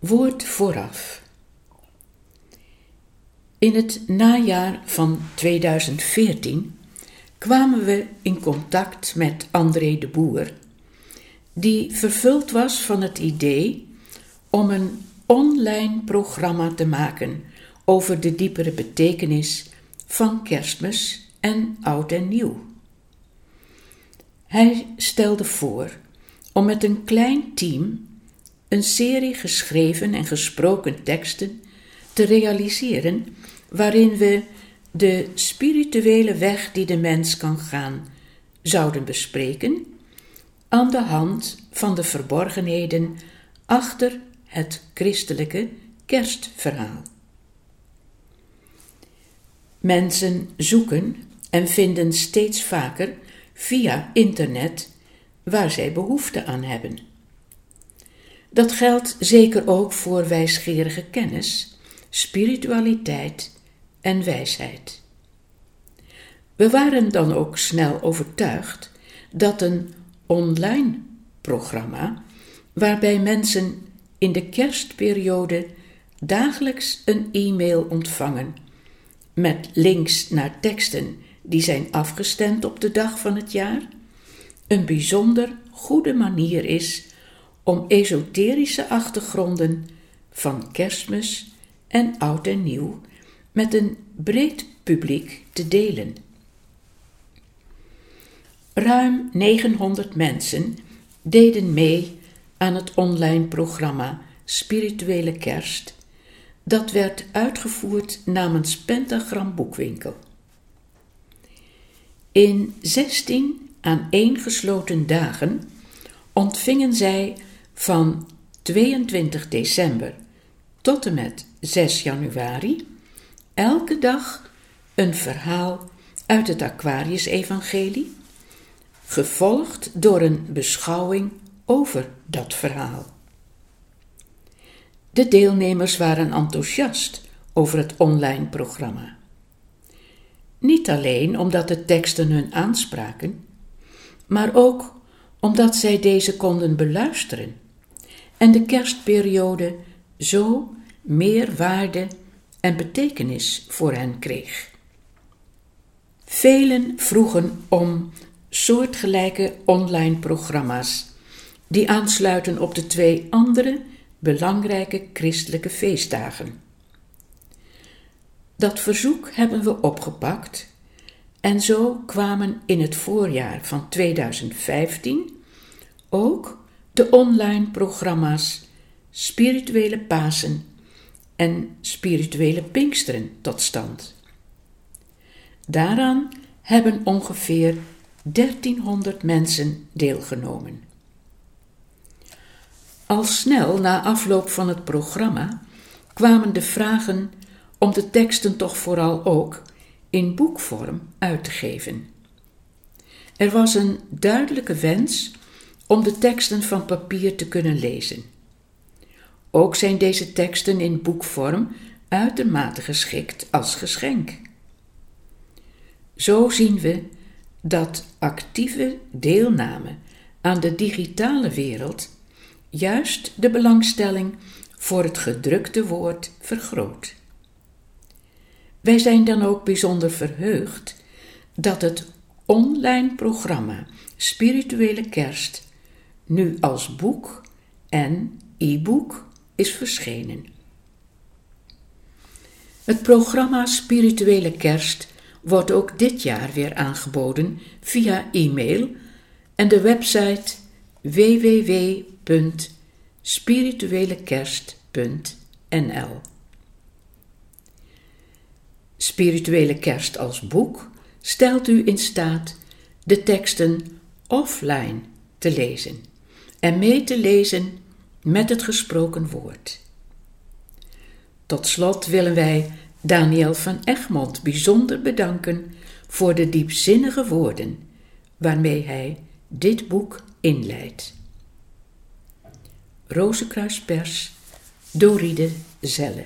Woord vooraf. In het najaar van 2014 kwamen we in contact met André de Boer, die vervuld was van het idee om een online programma te maken over de diepere betekenis van kerstmis en oud en nieuw. Hij stelde voor om met een klein team een serie geschreven en gesproken teksten te realiseren waarin we de spirituele weg die de mens kan gaan zouden bespreken aan de hand van de verborgenheden achter het christelijke kerstverhaal. Mensen zoeken en vinden steeds vaker via internet waar zij behoefte aan hebben. Dat geldt zeker ook voor wijsgerige kennis, spiritualiteit en wijsheid. We waren dan ook snel overtuigd dat een online programma, waarbij mensen in de kerstperiode dagelijks een e-mail ontvangen met links naar teksten die zijn afgestemd op de dag van het jaar, een bijzonder goede manier is om esoterische achtergronden van kerstmis en oud en nieuw met een breed publiek te delen. Ruim 900 mensen deden mee aan het online programma Spirituele Kerst, dat werd uitgevoerd namens Pentagram Boekwinkel. In 16 aaneengesloten dagen ontvingen zij van 22 december tot en met 6 januari elke dag een verhaal uit het Aquarius-evangelie, gevolgd door een beschouwing over dat verhaal. De deelnemers waren enthousiast over het online programma. Niet alleen omdat de teksten hun aanspraken, maar ook omdat zij deze konden beluisteren en de kerstperiode zo meer waarde en betekenis voor hen kreeg. Velen vroegen om soortgelijke online programma's die aansluiten op de twee andere belangrijke christelijke feestdagen. Dat verzoek hebben we opgepakt en zo kwamen in het voorjaar van 2015 ook de online programma's Spirituele Pasen en Spirituele Pinksteren tot stand. Daaraan hebben ongeveer 1300 mensen deelgenomen. Al snel na afloop van het programma kwamen de vragen om de teksten toch vooral ook in boekvorm uit te geven. Er was een duidelijke wens om de teksten van papier te kunnen lezen. Ook zijn deze teksten in boekvorm uitermate geschikt als geschenk. Zo zien we dat actieve deelname aan de digitale wereld juist de belangstelling voor het gedrukte woord vergroot. Wij zijn dan ook bijzonder verheugd dat het online programma Spirituele Kerst nu als boek en e-book is verschenen. Het programma Spirituele Kerst wordt ook dit jaar weer aangeboden via e-mail en de website www.spirituelekerst.nl. Spirituele Kerst als boek stelt u in staat de teksten offline te lezen en mee te lezen met het gesproken woord. Tot slot willen wij Daniel van Egmond bijzonder bedanken voor de diepzinnige woorden waarmee hij dit boek inleidt. Rozenkruispers, Doride Zelle.